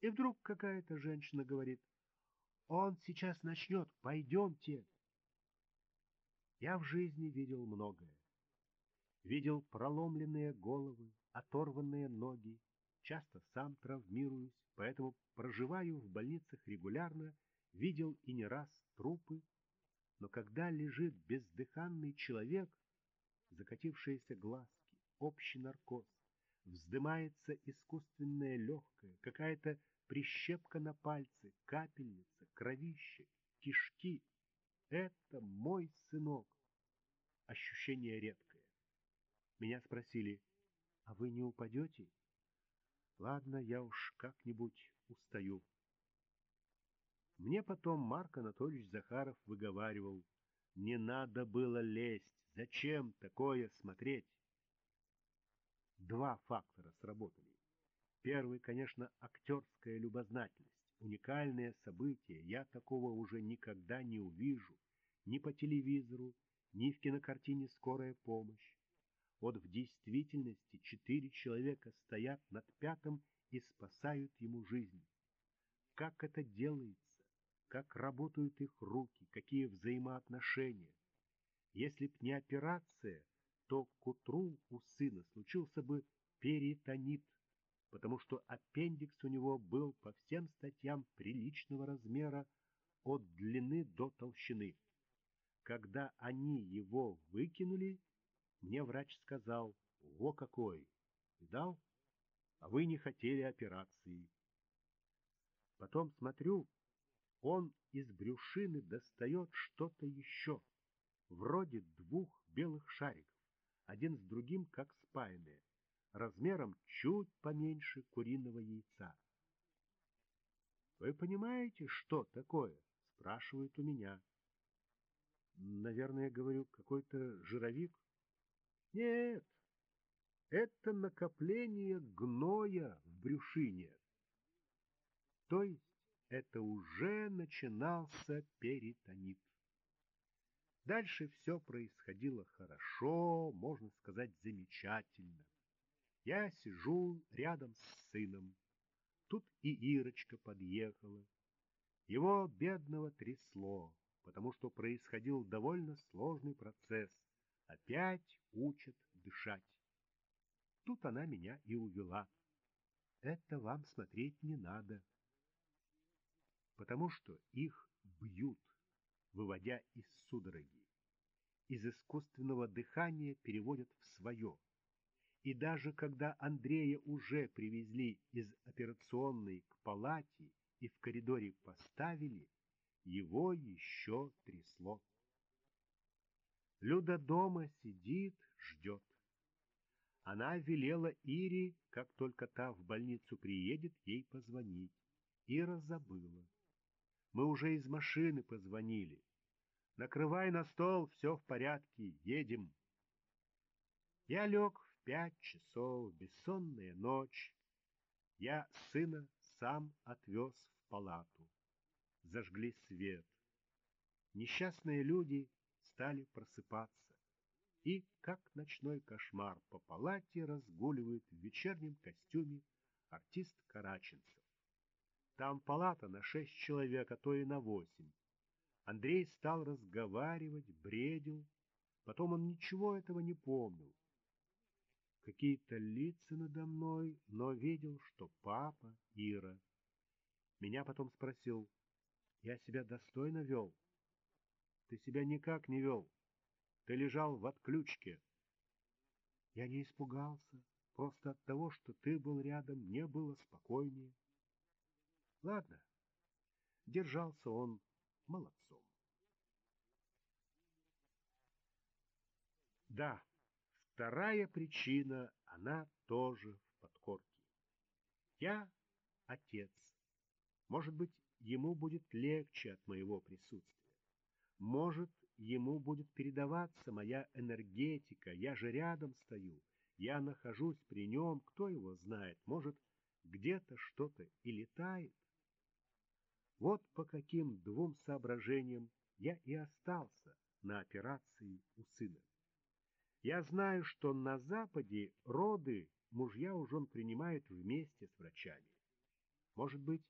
И вдруг какая-то женщина говорит, он сейчас начнет, пойдемте. Я в жизни видел многое. Видел проломленные головы, оторванные ноги, часто сам травмируюсь, поэтому проживаю в больницах регулярно, видел и не раз трупы, но когда лежит бездыханный человек, закатившиеся глазки, общий наркоз, вздымается искусственное легкое, какая-то прищепка на пальце, капельница, кровище, кишки, это мой сынок. Ощущение редкое. Меня спросили, а вы не упадете? Ладно, я уж как-нибудь устаю. Мне потом Марк Анатольевич Захаров выговаривал, не надо было лезть, зачем такое смотреть? Два фактора сработали. Первый, конечно, актерская любознательность уникальное событие, я такого уже никогда не увижу, ни по телевизору, ни в кинокартине «Скорая помощь». Вот в действительности четыре человека стоят над пятым и спасают ему жизнь. Как это делается? Как работают их руки? Какие взаимоотношения? Если б не операция, то к утру у сына случился бы перитонит потому что аппендикс у него был по всем статьям приличного размера от длины до толщины. Когда они его выкинули, мне врач сказал, «О какой! Видал? А вы не хотели операции». Потом смотрю, он из брюшины достает что-то еще, вроде двух белых шариков, один с другим как спаянные размером чуть поменьше куриного яйца. «Вы понимаете, что такое?» — спрашивают у меня. Наверное, говорю, какой-то жировик. Нет, это накопление гноя в брюшине. То есть это уже начинался перитонит. Дальше все происходило хорошо, можно сказать, замечательно. Я сижу рядом с сыном. Тут и Ирочка подъехала. Его бедного трясло, потому что происходил довольно сложный процесс. Опять учат дышать. Тут она меня и увела. Это вам смотреть не надо. Потому что их бьют, выводя из судороги. Из искусственного дыхания переводят в свое — И даже когда Андрея уже привезли из операционной к палате и в коридоре поставили, его еще трясло. Люда дома сидит, ждет. Она велела Ире, как только та в больницу приедет, ей позвонить. Ира забыла. Мы уже из машины позвонили. Накрывай на стол, все в порядке, едем. Я лег пять часов, бессонная ночь. Я сына сам отвез в палату. Зажгли свет. Несчастные люди стали просыпаться. И, как ночной кошмар, по палате разгуливает в вечернем костюме артист Караченцев. Там палата на шесть человек, а то и на восемь. Андрей стал разговаривать, бредил. Потом он ничего этого не помнил. Какие-то лица надо мной, но видел, что папа Ира. Меня потом спросил, я себя достойно вел? Ты себя никак не вел. Ты лежал в отключке. Я не испугался. Просто от того, что ты был рядом, мне было спокойнее. Ладно. Держался он молодцом. Да, вторая причина, она тоже в подкорке. Я отец. Может быть, ему будет легче от моего присутствия. Может, ему будет передаваться моя энергетика, я же рядом стою, я нахожусь при нем, кто его знает, может, где-то что-то и летает. Вот по каким двум соображениям я и остался на операции у сына. Я знаю, что на Западе роды мужья у жен принимают вместе с врачами. Может быть,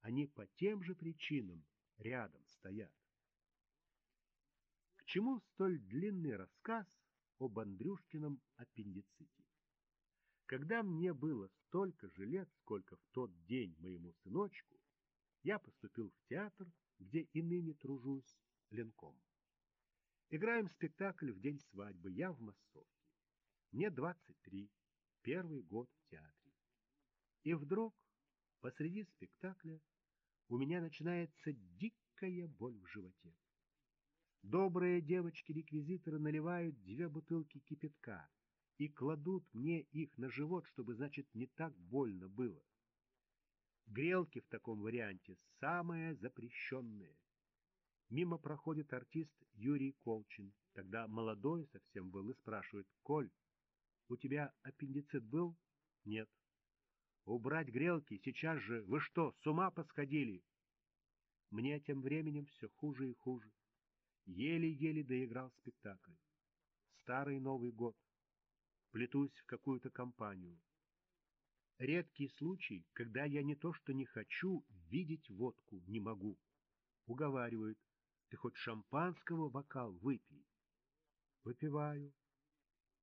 они по тем же причинам рядом стоят. К чему столь длинный рассказ об Андрюшкином аппендиците? Когда мне было столько же лет, сколько в тот день моему сыночку, я поступил в театр, где и ныне тружусь ленком. Играем спектакль в день свадьбы, я в массовке. Мне 23, первый год в театре. И вдруг, посреди спектакля, у меня начинается дикая боль в животе. Добрые девочки-реквизиторы наливают две бутылки кипятка и кладут мне их на живот, чтобы, значит, не так больно было. Грелки в таком варианте самые запрещенные. Мимо проходит артист Юрий Колчин. Тогда молодой совсем был и спрашивает, «Коль, у тебя аппендицит был?» «Нет». «Убрать грелки сейчас же! Вы что, с ума посходили?» Мне тем временем все хуже и хуже. Еле-еле доиграл спектакль. Старый Новый год. Плетусь в какую-то компанию. Редкий случай, когда я не то что не хочу, видеть водку не могу. Уговаривают, ты хоть шампанского бокал выпей. Выпиваю.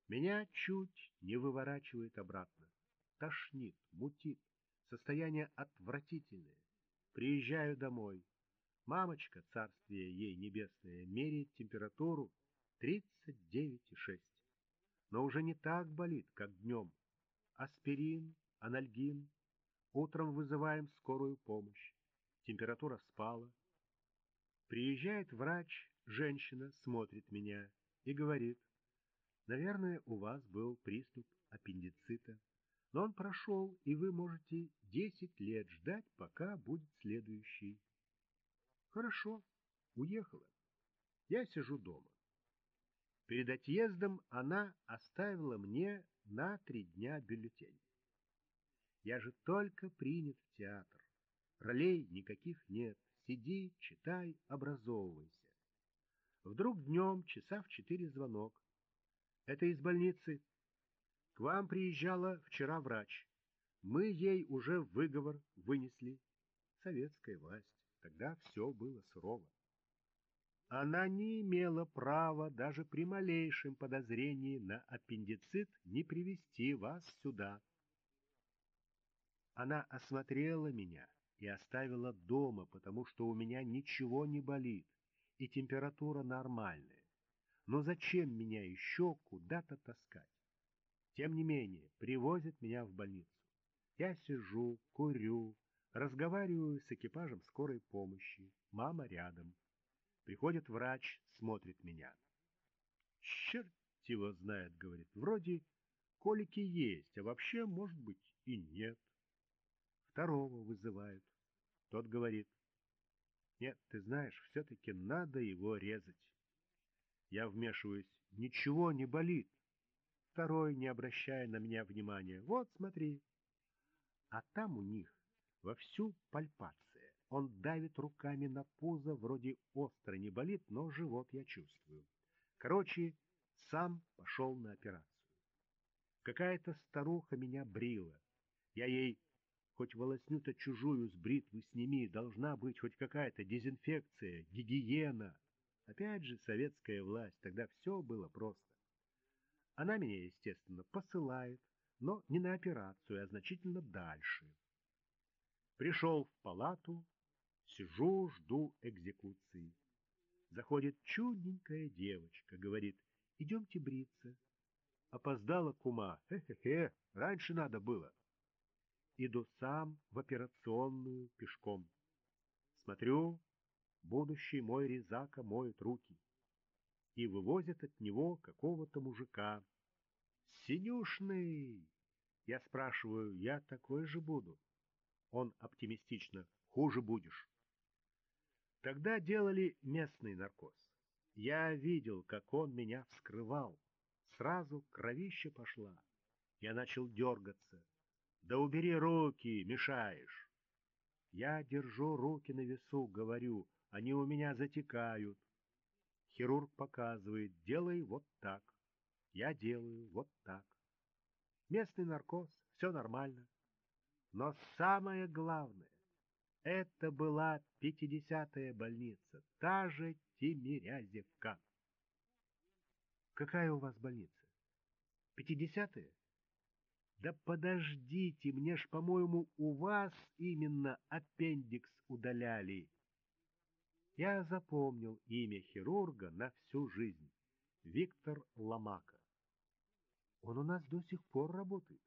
Меня чуть не выворачивает обратно. Тошнит, мутит. Состояние отвратительное. Приезжаю домой. Мамочка, царствие ей небесное, меряет температуру 39,6. Но уже не так болит, как днем. Аспирин, анальгин. Утром вызываем скорую помощь. Температура спала. Приезжает врач, женщина, смотрит меня и говорит, наверное, у вас был приступ аппендицита, но он прошел, и вы можете 10 лет ждать, пока будет следующий. Хорошо, уехала. Я сижу дома. Перед отъездом она оставила мне на три дня бюллетень. Я же только принят в театр. Ролей никаких нет. Сиди, читай, образовывайся. Вдруг днем, часа в четыре звонок. Это из больницы. К вам приезжала вчера врач. Мы ей уже выговор вынесли. Советская власть. Тогда все было сурово. Она не имела права даже при малейшем подозрении на аппендицит не привести вас сюда. Она осмотрела меня и оставила дома, потому что у меня ничего не болит, и температура нормальная. Но зачем меня еще куда-то таскать? Тем не менее, привозят меня в больницу. Я сижу, курю, разговариваю с экипажем скорой помощи. Мама рядом. Приходит врач, смотрит меня. Черт его знает, говорит. Вроде колики есть, а вообще, может быть, и нет. Второго вызывают. Тот говорит. Нет, ты знаешь, все-таки надо его резать. Я вмешиваюсь. Ничего не болит. Второй, не обращая на меня внимания. Вот, смотри. А там у них вовсю пальпация. Он давит руками на пузо, вроде остро не болит, но живот я чувствую. Короче, сам пошел на операцию. Какая-то старуха меня брила. Я ей, хоть волосню-то чужую с бритвы сними, должна быть хоть какая-то дезинфекция, гигиена. Опять же, советская власть, тогда все было просто. Она меня, естественно, посылает, но не на операцию, а значительно дальше. Пришел в палату, сижу, жду экзекуции. Заходит чудненькая девочка, говорит, идемте бриться. Опоздала кума, хе-хе-хе, раньше надо было. Иду сам в операционную пешком. Смотрю, будущий мой резака моет руки и вывозят от него какого-то мужика. «Синюшный!» Я спрашиваю, я такой же буду. Он оптимистично, хуже будешь. Тогда делали местный наркоз. Я видел, как он меня вскрывал. Сразу кровище пошла. Я начал дергаться. Да убери руки, мешаешь. Я держу руки на весу, говорю, они у меня затекают. Хирург показывает, делай вот так. Я делаю вот так. Местный наркоз, все нормально. Но самое главное, это была 50-я больница, та же Тимирязевка. Какая у вас больница? 50-я? Да подождите, мне ж, по-моему, у вас именно аппендикс удаляли. Я запомнил имя хирурга на всю жизнь. Виктор Ломака. Он у нас до сих пор работает.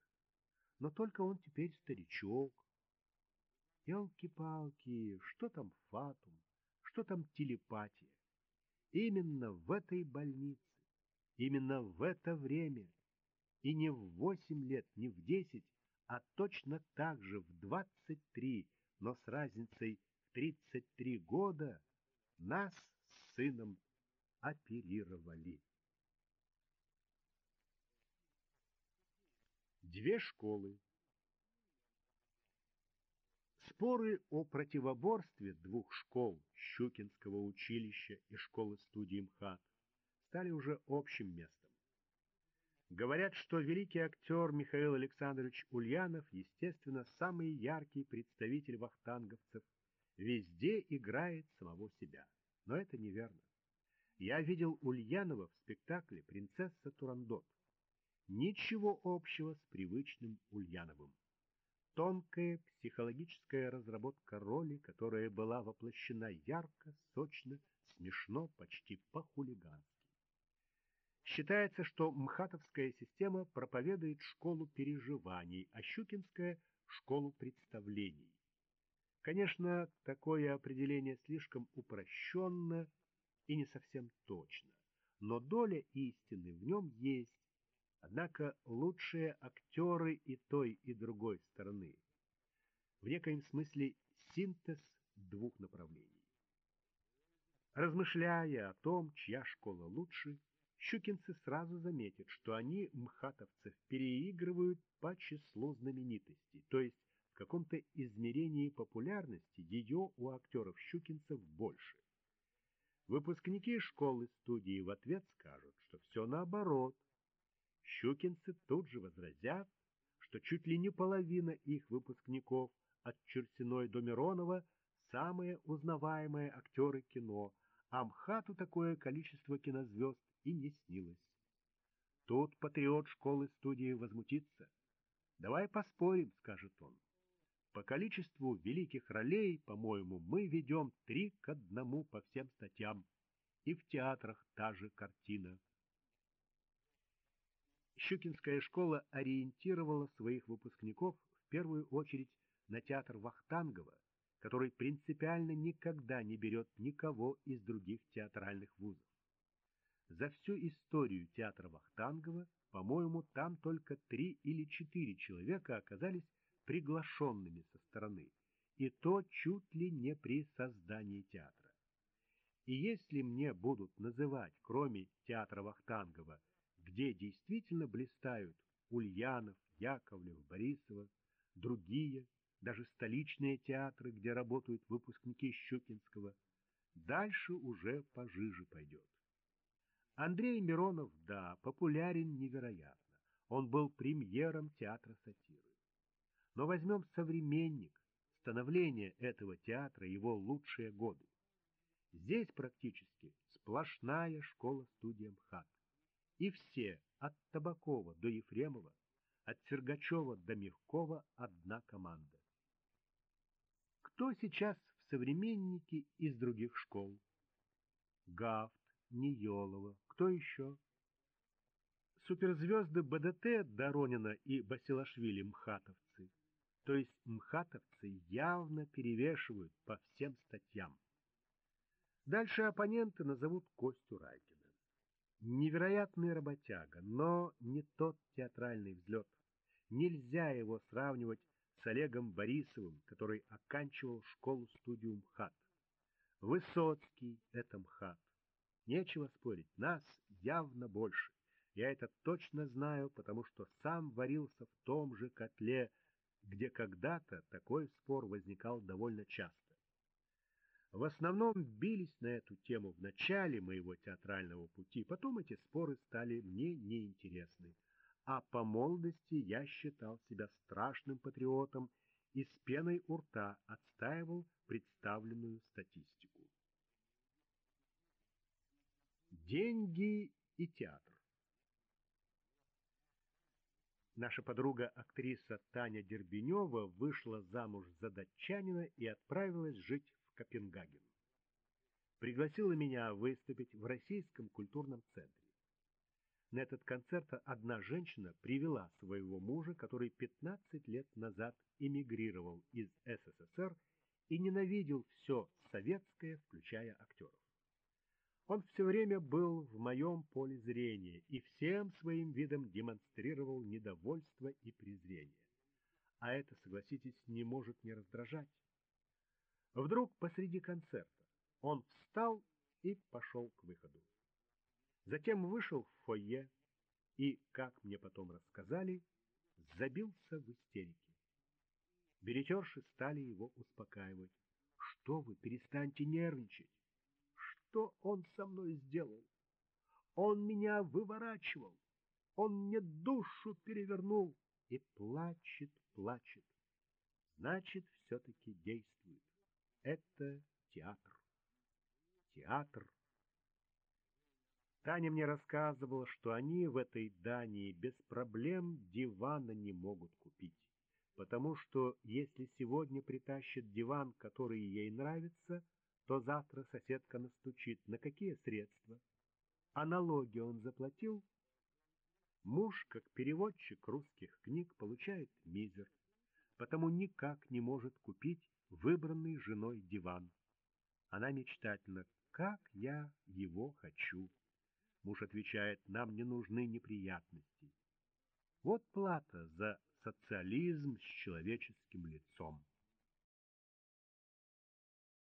Но только он теперь старичок. Елки-палки, что там фатум, что там телепатия. Именно в этой больнице, именно в это время, и не в восемь лет, не в десять, а точно так же в двадцать три, но с разницей в тридцать три года нас с сыном оперировали. Две школы. Споры о противоборстве двух школ, Щукинского училища и школы-студии МХАТ, стали уже общим местом. Говорят, что великий актер Михаил Александрович Ульянов, естественно, самый яркий представитель вахтанговцев везде играет самого себя. Но это неверно. Я видел Ульянова в спектакле «Принцесса Турандот». Ничего общего с привычным Ульяновым. Тонкая психологическая разработка роли, которая была воплощена ярко, сочно, смешно, почти по-хулигански. Считается, что мхатовская система проповедует школу переживаний, а щукинская — школу представлений. Конечно, такое определение слишком упрощенно и не совсем точно, но доля истины в нем есть, однако лучшие актеры и той, и другой стороны. В некоем смысле синтез двух направлений. Размышляя о том, чья школа лучше, щукинцы сразу заметят, что они мхатовцев переигрывают по числу знаменитостей, то есть в каком-то измерении популярности ее у актеров-щукинцев больше. Выпускники школы-студии в ответ скажут, что все наоборот. Щукинцы тут же возразят, что чуть ли не половина их выпускников от Чурсиной до Миронова самые узнаваемые актеры кино, а МХАТу такое количество кинозвезд и не снилось. Тут патриот школы-студии возмутится. «Давай поспорим», — скажет он. По количеству великих ролей, по-моему, мы ведем три к одному по всем статьям. И в театрах та же картина. Щукинская школа ориентировала своих выпускников в первую очередь на театр Вахтангова, который принципиально никогда не берет никого из других театральных вузов. За всю историю театра Вахтангова, по-моему, там только три или четыре человека оказались приглашенными со стороны, и то чуть ли не при создании театра. И если мне будут называть, кроме театра Вахтангова, где действительно блистают Ульянов, Яковлев, Борисова, другие, даже столичные театры, где работают выпускники Щукинского, дальше уже пожиже пойдет. Андрей Миронов, да, популярен невероятно. Он был премьером театра сатиры. Но возьмем «Современник», становление этого театра, его лучшие годы. Здесь практически сплошная школа-студия МХАТ. И все, от Табакова до Ефремова, от Сергачева до Мягкова, одна команда. Кто сейчас в современнике из других школ? Гафт, Ниелова, кто еще? Суперзвезды БДТ Доронина и Басилашвили мхатовцы, то есть мхатовцы явно перевешивают по всем статьям. Дальше оппоненты назовут Костю Райкина. Невероятный работяга, но не тот театральный взлет. Нельзя его сравнивать с Олегом Борисовым, который оканчивал школу-студию МХАТ. Высоцкий — это МХАТ. Нечего спорить, нас явно больше. Я это точно знаю, потому что сам варился в том же котле, где когда-то такой спор возникал довольно часто. В основном бились на эту тему в начале моего театрального пути, потом эти споры стали мне неинтересны. А по молодости я считал себя страшным патриотом и с пеной у рта отстаивал представленную статистику. Деньги и театр. Наша подруга-актриса Таня Дербенева вышла замуж за датчанина и отправилась жить Копенгаген. Пригласила меня выступить в Российском культурном центре. На этот концерт одна женщина привела своего мужа, который 15 лет назад эмигрировал из СССР и ненавидел все советское, включая актеров. Он все время был в моем поле зрения и всем своим видом демонстрировал недовольство и презрение. А это, согласитесь, не может не раздражать. Вдруг посреди концерта он встал и пошел к выходу. Затем вышел в фойе и, как мне потом рассказали, забился в истерике. Билетерши стали его успокаивать. «Что вы, перестаньте нервничать! Что он со мной сделал? Он меня выворачивал, он мне душу перевернул!» И плачет, плачет. Значит, все-таки действует. Это театр. Театр. Таня мне рассказывала, что они в этой Дании без проблем дивана не могут купить, потому что если сегодня притащит диван, который ей нравится, то завтра соседка настучит, на какие средства. А налоги он заплатил? Муж, как переводчик русских книг, получает мизер, потому никак не может купить выбранный женой диван. Она мечтательно, как я его хочу. Муж отвечает, нам не нужны неприятности. Вот плата за социализм с человеческим лицом.